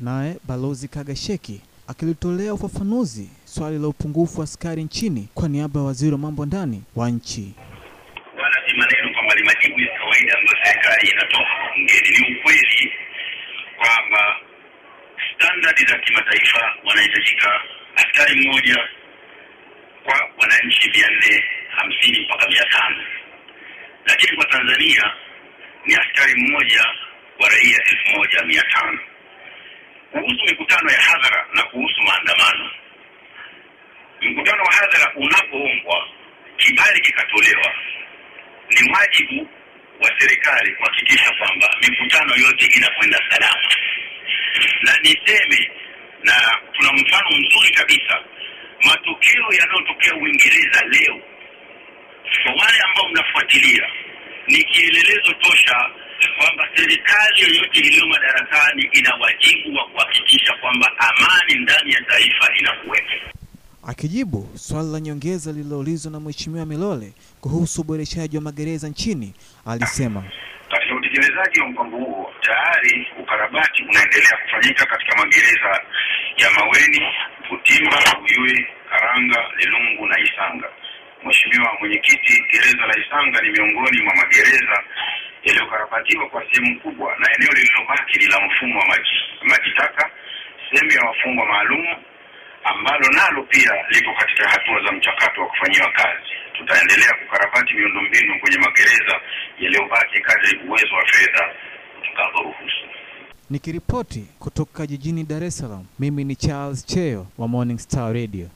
Naye Balozi Kagasheki akilitolea ufafanuzi swali la upungufu wa askari nchini kwa niaba ya waziri wa mambo ndani wa nchi. wala si maneno kwamba ni majibu ya kawaida ambayo serikali inatoa bungeni. Ni ukweli kwamba standardi za kimataifa wanahitajika askari mmoja kwa wananchi mia nne hamsini mpaka mia tano lakini kwa Tanzania ni askari mmoja kwa raia elfu moja mia tano Kuhusu mikutano ya hadhara na kuhusu maandamano, mkutano wa hadhara unapoombwa kibali kikatolewa, ni wajibu wa serikali kuhakikisha kwamba mikutano yote inakwenda salama. Na niseme, na tuna mfano mzuri kabisa, matukio yanayotokea Uingereza leo, kwa wale ambao mnafuatilia, ni kielelezo tosha kwamba serikali yoyote iliyo madarakani ina wajibu wa kuhakikisha kwamba amani ndani ya taifa inakuwepo. Akijibu swali la nyongeza lililoulizwa na Mheshimiwa Milole kuhusu uboreshaji wa magereza nchini, alisema Katika utekelezaji wa mpango huo tayari ukarabati unaendelea kufanyika katika magereza ya Maweni, Butimba, Uyui, Karanga, Lilungu na Isanga. Mheshimiwa Mwenyekiti, gereza la Isanga ni miongoni mwa magereza yaliyokarabatiwa kwa sehemu kubwa, na eneo lililobaki ni la mfumo wa maji maji taka, sehemu ya wafungwa maalum ambalo nalo pia liko katika hatua za mchakato wa kufanyiwa kazi. Tutaendelea kukarabati miundombinu kwenye magereza yaliyobaki kadri uwezo wa fedha utakavyoruhusu. nikiripoti kutoka jijini Dar es Salaam. Mimi ni Charles Cheo wa Morning Star Radio.